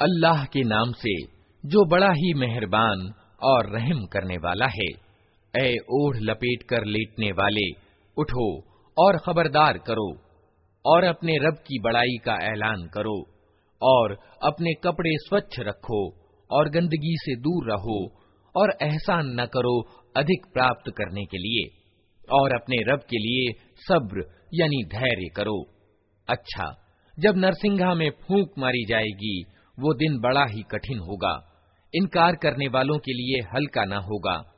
अल्लाह के नाम से जो बड़ा ही मेहरबान और रहम करने वाला है ए ओढ़ लपेट कर लेटने वाले उठो और खबरदार करो और अपने रब की बड़ाई का ऐलान करो और अपने कपड़े स्वच्छ रखो और गंदगी से दूर रहो और एहसान न करो अधिक प्राप्त करने के लिए और अपने रब के लिए सब्र यानी धैर्य करो अच्छा जब नरसिंघा में फूंक मारी जाएगी, वो दिन बड़ा ही कठिन होगा। इनकार करने वालों के लिए हल्का न होगा।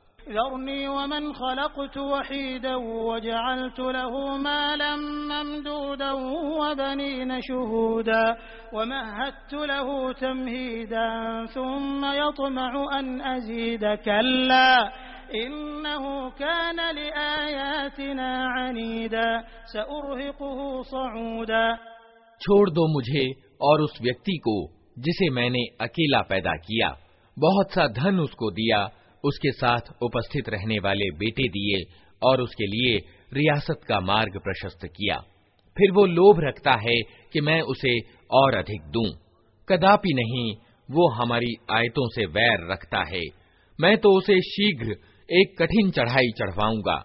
छोड़ दो मुझे और उस व्यक्ति को, जिसे मैंने अकेला पैदा किया। बहुत सा धन उसको दिया, उसके साथ उपस्थित रहने वाले बेटे दिए और उसके लिए रियासत का मार्ग प्रशस्त किया। फिर वो लोभ रखता है कि मैं उसे और अधिक दूँ। कदापि नहीं, वो हमारी आयतों से वैर रखता है। मैं तो उसे शीघ्र एक कठिन चढ़ाई चढ़वाऊँगा।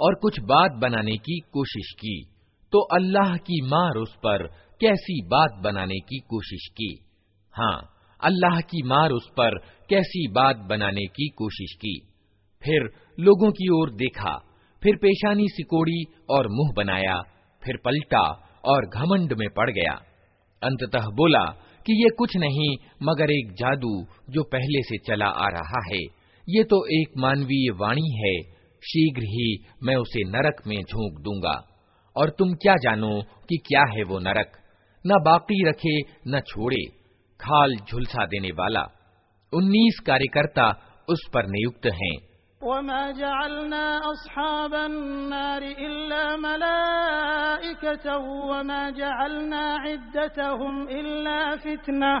और कुछ बात बनाने की कोशिश की। तो अल्लाह की मार उस पर कैसी बात बनाने की कोशिश की? हाँ अल्लाह की मार उस पर कैसी बात बनाने की कोशिश की। फिर लोगों की ओर देखा, फिर पेशानी सिकोड़ी और मुँह बनाया, फिर पलटा और घमंड में पड़ गया। अंततः बोला कि ये कुछ नहीं, मगर एक जादू जो पहले से चला आ रहा है। ये तो एक मानवीय वाणी है शीघ्र ही मैं उसे नरक में झोंक दूँगा। और तुम क्या जानो कि क्या है वो नरक? न बाकी रखे, न छोड़े, खाल झुलसा देने वाला। उन्नीस कार्यकर्ता उस पर नियुक्त हैं। वमा जअलना अस्हाबन्नार इल्ला मलाइकतन वमा जअलना इद्दतहुम इल्ला फितना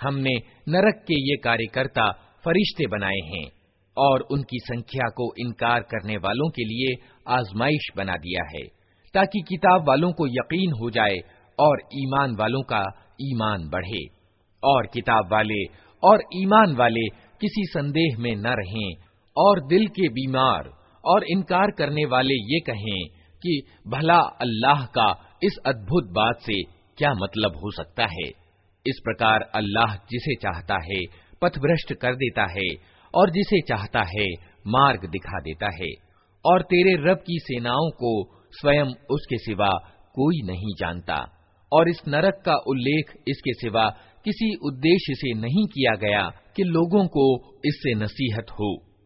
हमने नरक के ये कार्यकर्ता फरिश्ते बनाए हैं और उनकी संख्या को इनकार करने वालों के लिए आजमाइश बना दिया है, ताकि किताब वालों को यकीन हो जाए और ईमान वालों का ईमान बढ़े। और किताब वाले और ईमान वाले किसी संदेह में न रहें और दिल के बीमार और इनकार करने वाले ये कहें कि भला अल्लाह का इस अद्भुत बात से क्या मतलब हो सकता है। इस प्रकार अल्लाह जिसे चाहता है, पथभ्रष्ट कर देता है और जिसे चाहता है, मार्ग दिखा देता है। और तेरे रब की सेनाओं को स्वयं उसके सिवा कोई नहीं जानता। और इस नरक का उल्लेख इसके सिवा किसी उद्देश्य से नहीं किया गया कि लोगों को इससे नसीहत हो।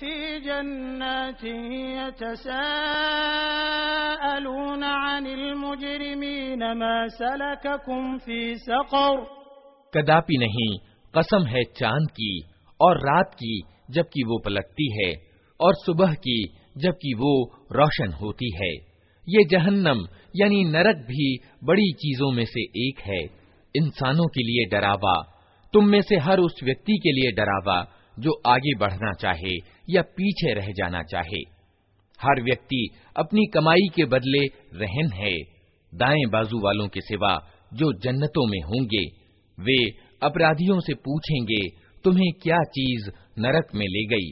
फ़ी जन्नातिन यतसाअलून अनिल मुजरिमीन मा सलककुम फ़ी सक़र कदापि नहीं, कसम है चाँद की और रात की, जबकि वो पलटती है, और सुबह की, जबकि वो रोशन होती है। ये जहन्नम, यानी नरक भी बड़ी चीज़ों में से एक है। इंसानों के लिए डरावा, तुम में से हर उस व्यक्ति के लिए डरावा, जो आगे बढ़ना चाहे या पीछे रह जाना चाहे हर व्यक्ति अपनी कमाई के बदले रहन है दाएं बाजू वालों के सिवा जो जन्नतों में होंगे वे अपराधियों से पूछेंगे तुम्हें क्या चीज नरक में ले गई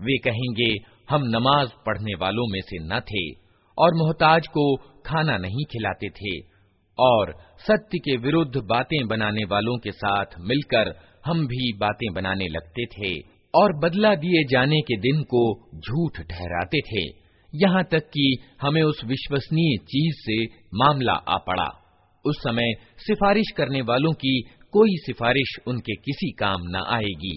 वे कहेंगे हम नमाज पढ़ने वालों में से न थे और मोहताज को खाना नहीं खिलाते थे और सत्य के विरुद्ध बातें बनाने वालों के साथ मिलकर हम भी बातें बनाने लगते थे और बदला दिए जाने के दिन को झूठ ठहराते थे यहाँ तक कि हमें उस विश्वसनीय चीज से मामला आ पड़ा उस समय सिफारिश करने वालों की कोई सिफारिश उनके किसी काम न आएगी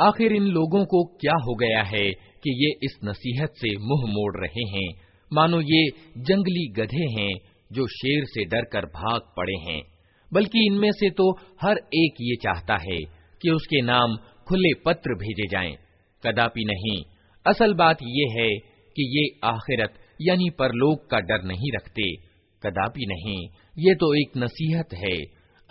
आखिर इन लोगों को क्या हो गया है कि ये इस नसीहत से मुँह मोड़ रहे हैं। मानो ये जंगली गधे हैं जो शेर से डरकर भाग पड़े हैं। बल्कि इनमें से तो हर एक ये चाहता है कि उसके नाम खुले पत्र भेजे जाएँ। कदापि नहीं, असल बात ये है कि ये आखिरत यानी परलोक का डर नहीं रखते। कदापि नहीं, ये तो एक नसीहत है।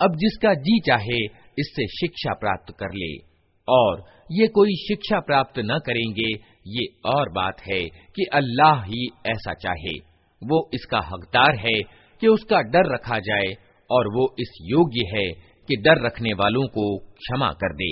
अब जिसका जी चाहे, इससे शिक्षा प्राप्त कर ले। और ये कोई शिक्षा प्राप्त न करेंगे ये और बात है कि अल्लाह ही ऐसा चाहे। वो इसका हकदार है कि उसका डर रखा जाए और वो इस योग्य है कि डर रखने वालों को क्षमा कर दे।